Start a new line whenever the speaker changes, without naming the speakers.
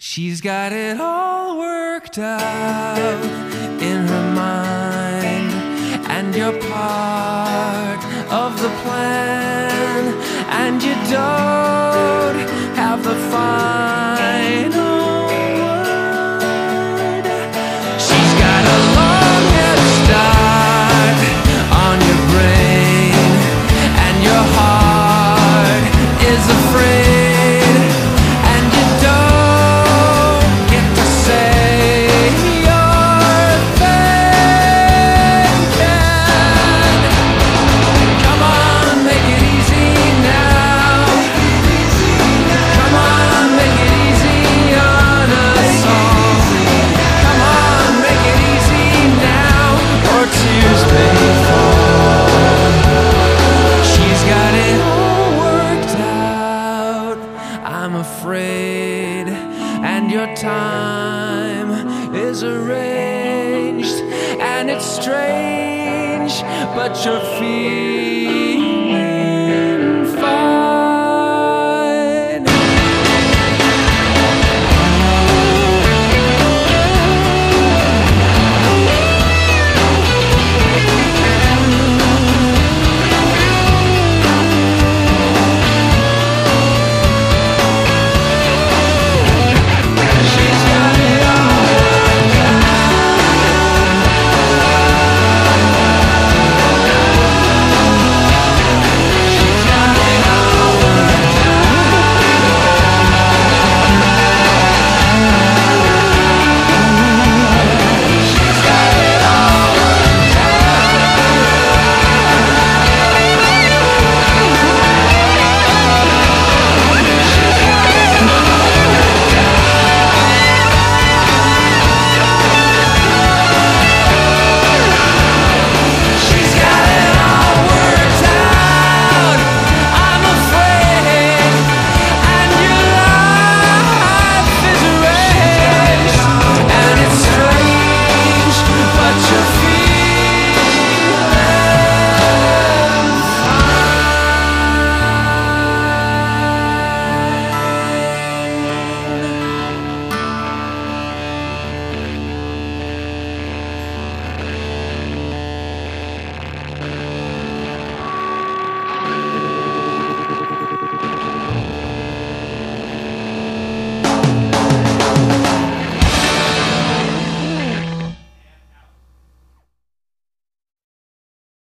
She's got it all worked out in her mind, and you're part of the plan, and you and your time is arranged, and it's strange, but your feet.